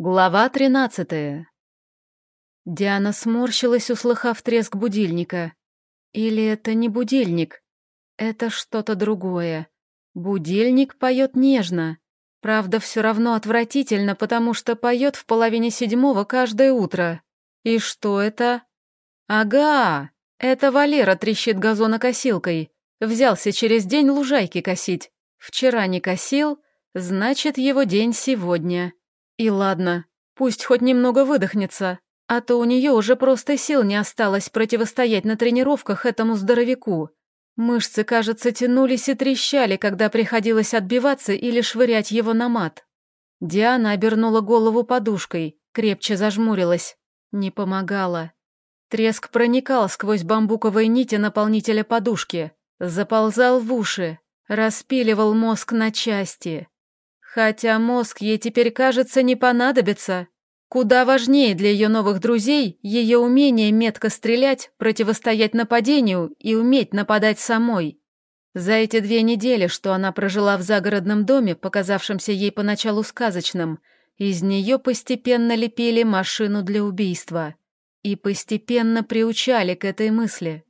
Глава тринадцатая. Диана сморщилась, услыхав треск будильника. Или это не будильник? Это что-то другое. Будильник поет нежно. Правда, все равно отвратительно, потому что поет в половине седьмого каждое утро. И что это? Ага, это Валера трещит газонокосилкой. Взялся через день лужайки косить. Вчера не косил, значит, его день сегодня. И ладно, пусть хоть немного выдохнется, а то у нее уже просто сил не осталось противостоять на тренировках этому здоровяку. Мышцы, кажется, тянулись и трещали, когда приходилось отбиваться или швырять его на мат. Диана обернула голову подушкой, крепче зажмурилась. Не помогала. Треск проникал сквозь бамбуковые нити наполнителя подушки, заползал в уши, распиливал мозг на части. Хотя мозг ей теперь, кажется, не понадобится. Куда важнее для ее новых друзей ее умение метко стрелять, противостоять нападению и уметь нападать самой. За эти две недели, что она прожила в загородном доме, показавшемся ей поначалу сказочным, из нее постепенно лепили машину для убийства. И постепенно приучали к этой мысли.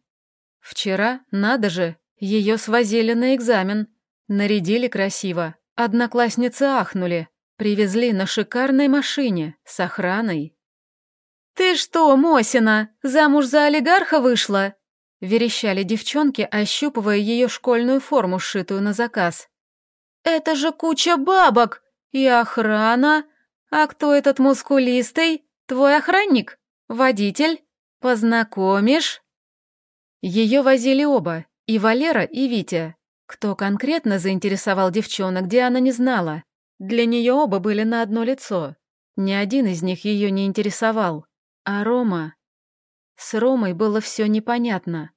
Вчера, надо же, ее свозили на экзамен, нарядили красиво, Одноклассницы ахнули. Привезли на шикарной машине, с охраной. «Ты что, Мосина, замуж за олигарха вышла?» Верещали девчонки, ощупывая ее школьную форму, сшитую на заказ. «Это же куча бабок! И охрана! А кто этот мускулистый? Твой охранник? Водитель? Познакомишь?» Ее возили оба, и Валера, и Витя. Кто конкретно заинтересовал девчонок, Диана не знала. Для нее оба были на одно лицо. Ни один из них ее не интересовал. А Рома... С Ромой было все непонятно.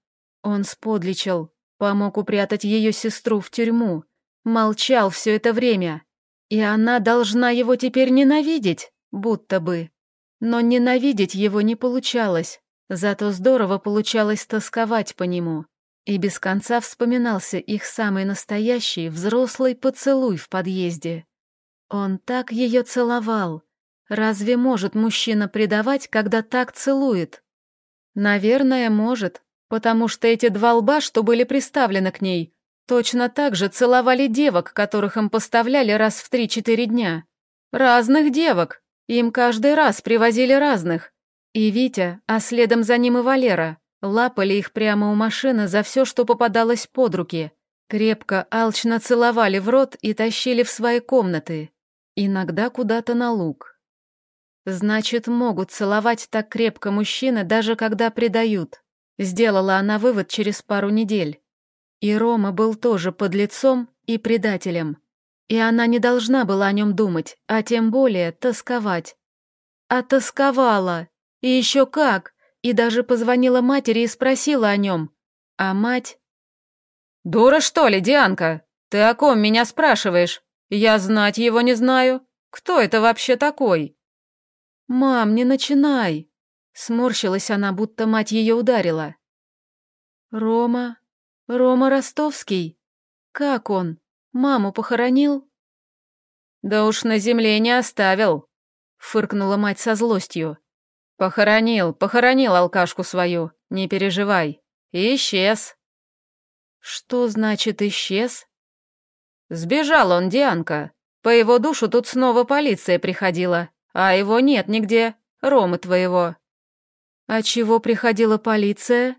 Он сподличил, помог упрятать ее сестру в тюрьму, молчал все это время. И она должна его теперь ненавидеть, будто бы. Но ненавидеть его не получалось, зато здорово получалось тосковать по нему. И без конца вспоминался их самый настоящий взрослый поцелуй в подъезде. Он так ее целовал. Разве может мужчина предавать, когда так целует? Наверное, может, потому что эти два лба, что были приставлены к ней, точно так же целовали девок, которых им поставляли раз в три-четыре дня. Разных девок. Им каждый раз привозили разных. И Витя, а следом за ним и Валера. Лапали их прямо у машины за все, что попадалось под руки. Крепко, алчно целовали в рот и тащили в свои комнаты. Иногда куда-то на луг. Значит, могут целовать так крепко мужчины, даже когда предают. Сделала она вывод через пару недель. И Рома был тоже под лицом и предателем. И она не должна была о нем думать, а тем более тосковать. А тосковала. И еще как и даже позвонила матери и спросила о нем. А мать... «Дура, что ли, Дианка? Ты о ком меня спрашиваешь? Я знать его не знаю. Кто это вообще такой?» «Мам, не начинай!» Сморщилась она, будто мать ее ударила. «Рома? Рома Ростовский? Как он? Маму похоронил?» «Да уж на земле не оставил», — фыркнула мать со злостью. «Похоронил, похоронил алкашку свою, не переживай. И исчез». «Что значит исчез?» «Сбежал он, Дианка. По его душу тут снова полиция приходила, а его нет нигде, Ромы твоего». «А чего приходила полиция?»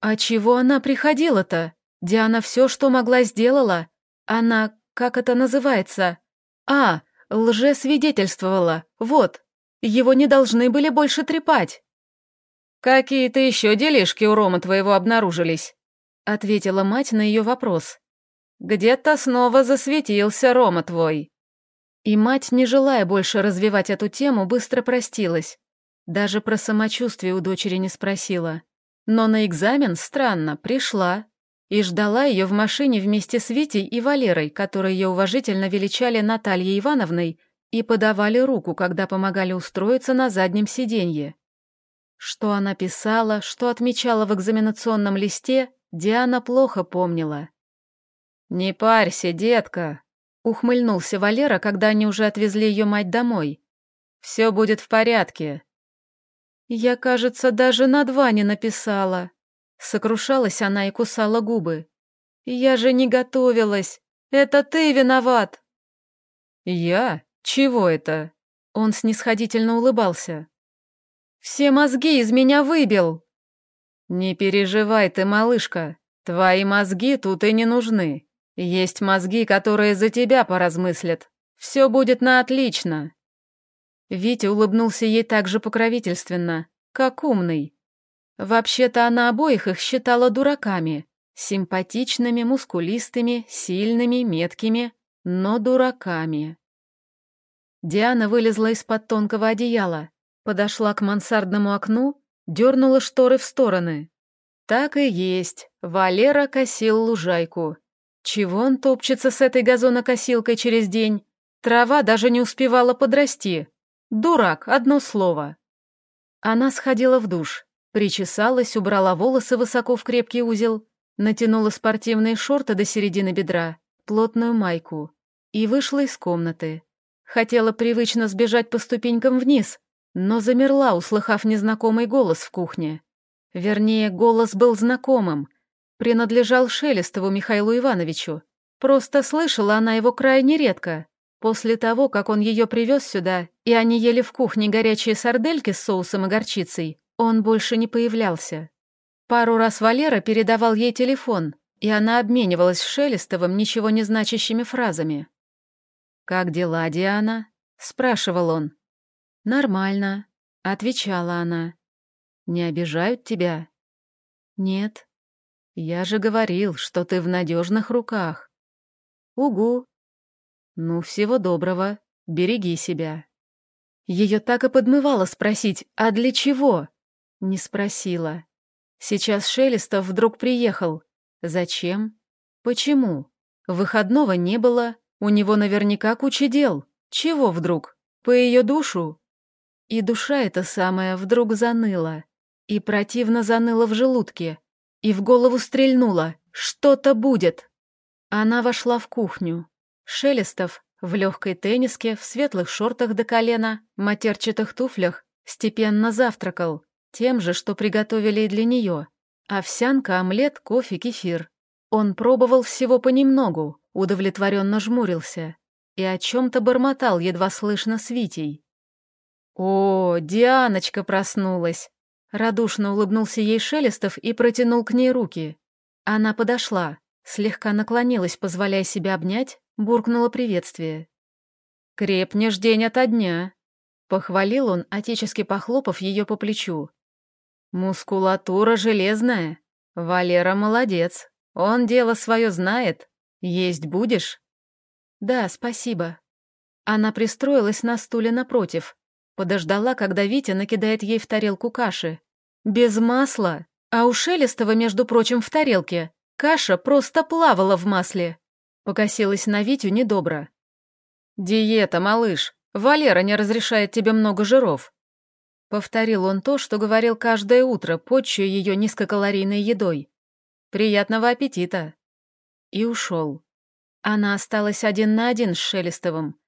«А чего она приходила-то? Диана все, что могла, сделала. Она, как это называется? А, лжесвидетельствовала, вот, его не должны были больше трепать». «Какие-то еще делишки у Рома твоего обнаружились?» — ответила мать на ее вопрос. «Где-то снова засветился Рома твой». И мать, не желая больше развивать эту тему, быстро простилась. Даже про самочувствие у дочери не спросила. Но на экзамен, странно, пришла. И ждала ее в машине вместе с Витей и Валерой, которые ее уважительно величали Натальей Ивановной и подавали руку, когда помогали устроиться на заднем сиденье. Что она писала, что отмечала в экзаменационном листе, Диана плохо помнила. «Не парься, детка», — ухмыльнулся Валера, когда они уже отвезли ее мать домой. Все будет в порядке». Я, кажется, даже на два не написала. Сокрушалась она и кусала губы. Я же не готовилась. Это ты виноват. Я? Чего это? Он снисходительно улыбался. Все мозги из меня выбил. Не переживай ты, малышка. Твои мозги тут и не нужны. Есть мозги, которые за тебя поразмыслят. Все будет на отлично. Витя улыбнулся ей так же покровительственно, как умный. Вообще-то она обоих их считала дураками. Симпатичными, мускулистыми, сильными, меткими, но дураками. Диана вылезла из-под тонкого одеяла, подошла к мансардному окну, дернула шторы в стороны. Так и есть, Валера косил лужайку. Чего он топчется с этой газонокосилкой через день? Трава даже не успевала подрасти. Дурак, одно слово. Она сходила в душ, причесалась, убрала волосы высоко в крепкий узел, натянула спортивные шорты до середины бедра, плотную майку и вышла из комнаты. Хотела привычно сбежать по ступенькам вниз, но замерла, услыхав незнакомый голос в кухне. Вернее, голос был знакомым, принадлежал Шелестову Михаилу Ивановичу. Просто слышала она его крайне редко. После того, как он ее привез сюда, и они ели в кухне горячие сардельки с соусом и горчицей, он больше не появлялся. Пару раз Валера передавал ей телефон, и она обменивалась с Шелестовым ничего не значащими фразами. «Как дела, Диана?» — спрашивал он. «Нормально», — отвечала она. «Не обижают тебя?» «Нет». «Я же говорил, что ты в надежных руках». «Угу». «Ну, всего доброго. Береги себя». Ее так и подмывало спросить, а для чего? Не спросила. Сейчас Шелестов вдруг приехал. Зачем? Почему? Выходного не было, у него наверняка куча дел. Чего вдруг? По ее душу? И душа эта самая вдруг заныла. И противно заныла в желудке. И в голову стрельнула. Что-то будет. Она вошла в кухню. Шелестов в легкой тенниске, в светлых шортах до колена, матерчатых туфлях, степенно завтракал. Тем же, что приготовили и для нее. Овсянка, омлет, кофе, кефир. Он пробовал всего понемногу, удовлетворенно жмурился и о чем-то бормотал, едва слышно с Витей. «О, Дианочка проснулась!» Радушно улыбнулся ей Шелестов и протянул к ней руки. Она подошла, слегка наклонилась, позволяя себя обнять, буркнула приветствие. «Крепнешь день ото дня», — похвалил он, отечески похлопав ее по плечу. «Мускулатура железная. Валера молодец. Он дело свое знает. «Есть будешь?» «Да, спасибо». Она пристроилась на стуле напротив, подождала, когда Витя накидает ей в тарелку каши. Без масла, а у Шелестова, между прочим, в тарелке. Каша просто плавала в масле. Покосилась на Витю недобро. «Диета, малыш. Валера не разрешает тебе много жиров». Повторил он то, что говорил каждое утро, почуя ее низкокалорийной едой. «Приятного аппетита!» И ушел. Она осталась один на один с Шелестовым.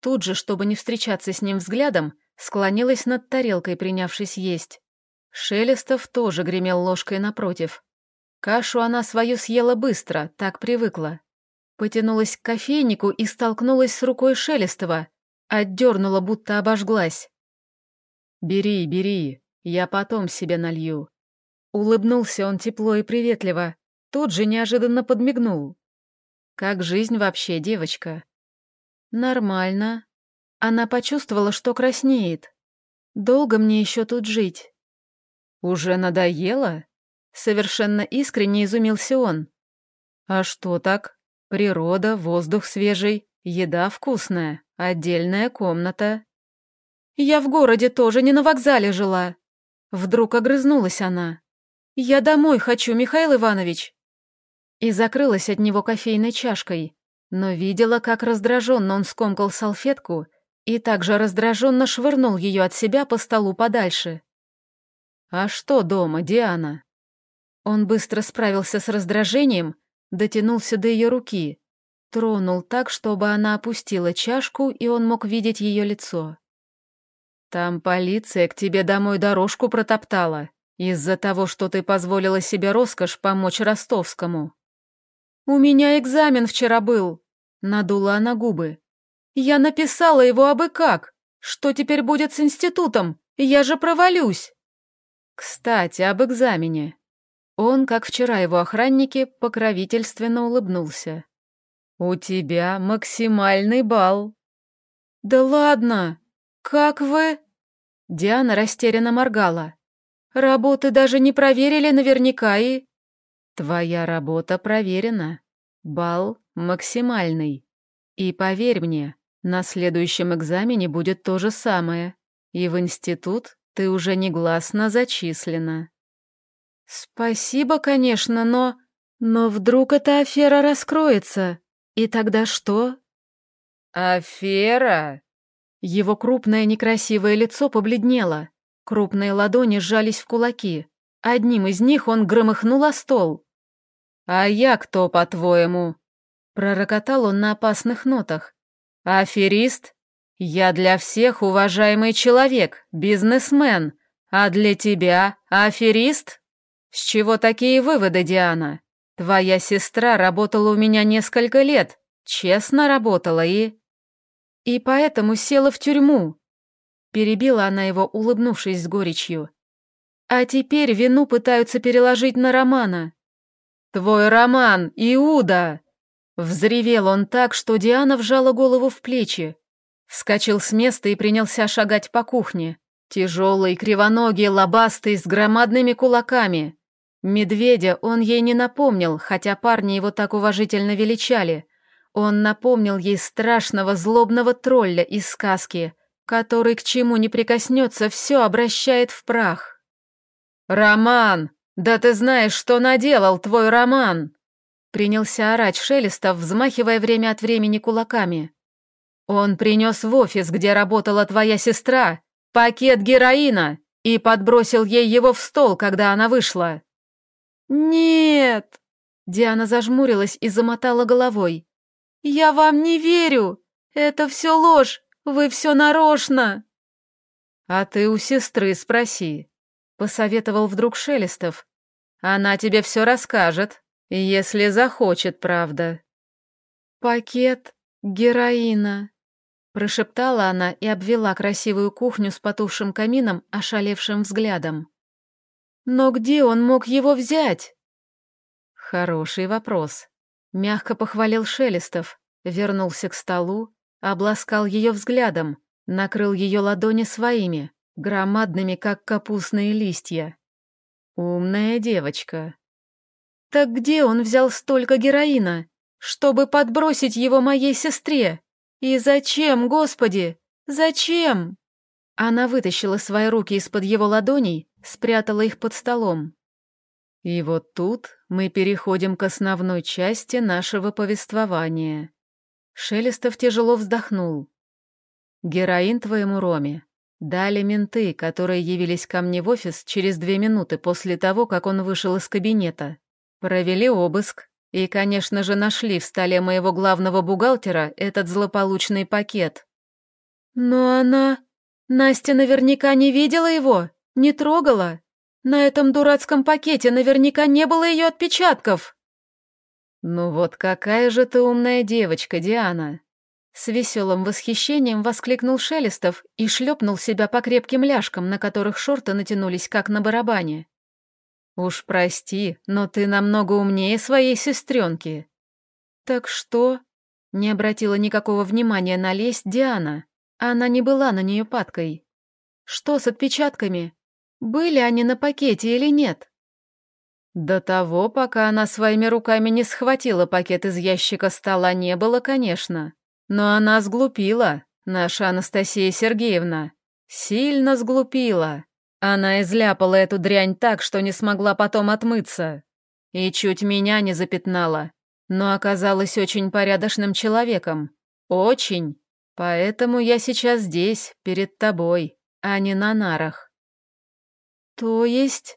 Тут же, чтобы не встречаться с ним взглядом, склонилась над тарелкой, принявшись есть. Шелестов тоже гремел ложкой напротив. Кашу она свою съела быстро, так привыкла. Потянулась к кофейнику и столкнулась с рукой Шелестова, отдернула, будто обожглась. «Бери, бери, я потом себе налью». Улыбнулся он тепло и приветливо, Тут же неожиданно подмигнул. «Как жизнь вообще, девочка?» «Нормально». Она почувствовала, что краснеет. «Долго мне еще тут жить?» «Уже надоело?» Совершенно искренне изумился он. «А что так? Природа, воздух свежий, еда вкусная, отдельная комната». «Я в городе тоже не на вокзале жила». Вдруг огрызнулась она. «Я домой хочу, Михаил Иванович» и закрылась от него кофейной чашкой, но видела, как раздраженно он скомкал салфетку и также раздраженно швырнул ее от себя по столу подальше. «А что дома, Диана?» Он быстро справился с раздражением, дотянулся до ее руки, тронул так, чтобы она опустила чашку, и он мог видеть ее лицо. Там полиция к тебе домой дорожку протоптала из-за того, что ты позволила себе роскошь помочь Ростовскому. У меня экзамен вчера был, надула она губы. Я написала его абы как. Что теперь будет с институтом? Я же провалюсь. Кстати, об экзамене. Он, как вчера его охранники, покровительственно улыбнулся. «У тебя максимальный балл». «Да ладно! Как вы...» Диана растерянно моргала. «Работы даже не проверили наверняка и...» «Твоя работа проверена. Балл максимальный. И поверь мне, на следующем экзамене будет то же самое. И в институт ты уже негласно зачислена». «Спасибо, конечно, но... Но вдруг эта афера раскроется, и тогда что?» «Афера?» Его крупное некрасивое лицо побледнело, крупные ладони сжались в кулаки. Одним из них он громыхнул о стол. «А я кто, по-твоему?» Пророкотал он на опасных нотах. «Аферист? Я для всех уважаемый человек, бизнесмен, а для тебя аферист?» «С чего такие выводы, Диана? Твоя сестра работала у меня несколько лет, честно работала и...» «И поэтому села в тюрьму», — перебила она его, улыбнувшись с горечью. «А теперь вину пытаются переложить на Романа». «Твой Роман, Иуда!» Взревел он так, что Диана вжала голову в плечи. Вскочил с места и принялся шагать по кухне. Тяжелый, кривоногий, лобастый, с громадными кулаками. Медведя он ей не напомнил, хотя парни его так уважительно величали. Он напомнил ей страшного злобного тролля из сказки, который к чему не прикоснется, все обращает в прах. «Роман! Да ты знаешь, что наделал твой Роман!» Принялся орать Шелестов, взмахивая время от времени кулаками. «Он принес в офис, где работала твоя сестра, пакет героина и подбросил ей его в стол, когда она вышла. «Нет!» Диана зажмурилась и замотала головой. «Я вам не верю! Это все ложь! Вы все нарочно!» «А ты у сестры спроси», — посоветовал вдруг Шелестов. «Она тебе все расскажет, если захочет, правда». «Пакет героина», — прошептала она и обвела красивую кухню с потухшим камином ошалевшим взглядом. Но где он мог его взять? Хороший вопрос. Мягко похвалил Шелестов, вернулся к столу, обласкал ее взглядом, накрыл ее ладони своими, громадными, как капустные листья. Умная девочка. Так где он взял столько героина, чтобы подбросить его моей сестре? И зачем, Господи, зачем? Она вытащила свои руки из-под его ладоней, спрятала их под столом. И вот тут мы переходим к основной части нашего повествования. Шелестов тяжело вздохнул. Героин твоему Роме дали менты, которые явились ко мне в офис через две минуты после того, как он вышел из кабинета. Провели обыск и, конечно же, нашли в столе моего главного бухгалтера этот злополучный пакет. Но она... Настя наверняка не видела его, не трогала. На этом дурацком пакете наверняка не было ее отпечатков. Ну вот какая же ты умная девочка, Диана. С веселым восхищением воскликнул Шелестов и шлепнул себя по крепким ляжкам, на которых шорты натянулись, как на барабане. «Уж прости, но ты намного умнее своей сестренки». «Так что?» — не обратила никакого внимания на лесть Диана. Она не была на нее падкой. Что с отпечатками? Были они на пакете или нет? До того, пока она своими руками не схватила пакет из ящика стола, не было, конечно. Но она сглупила, наша Анастасия Сергеевна. Сильно сглупила. Она изляпала эту дрянь так, что не смогла потом отмыться. И чуть меня не запятнала. Но оказалась очень порядочным человеком. Очень. Поэтому я сейчас здесь, перед тобой, а не на нарах. То есть...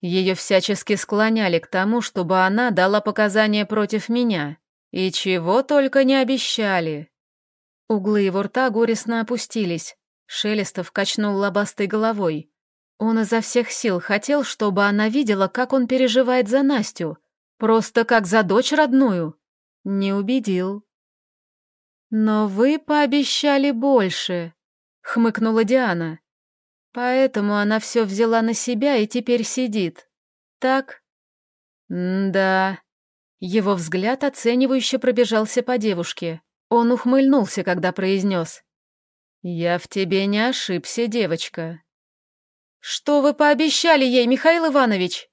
Ее всячески склоняли к тому, чтобы она дала показания против меня. И чего только не обещали. Углы его рта горестно опустились. Шелестов качнул лобастой головой. Он изо всех сил хотел, чтобы она видела, как он переживает за Настю. Просто как за дочь родную. Не убедил. «Но вы пообещали больше», — хмыкнула Диана. «Поэтому она все взяла на себя и теперь сидит. Так?» «Да». Его взгляд оценивающе пробежался по девушке. Он ухмыльнулся, когда произнес. «Я в тебе не ошибся, девочка». «Что вы пообещали ей, Михаил Иванович?»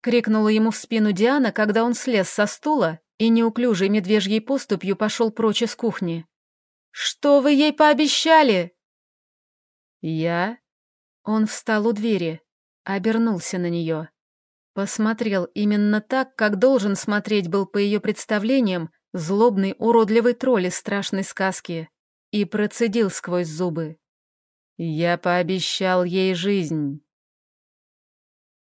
Крикнула ему в спину Диана, когда он слез со стула и неуклюжей медвежьей поступью пошел прочь из кухни. «Что вы ей пообещали?» «Я?» Он встал у двери, обернулся на нее. Посмотрел именно так, как должен смотреть был по ее представлениям злобный уродливый тролль из страшной сказки, и процедил сквозь зубы. «Я пообещал ей жизнь».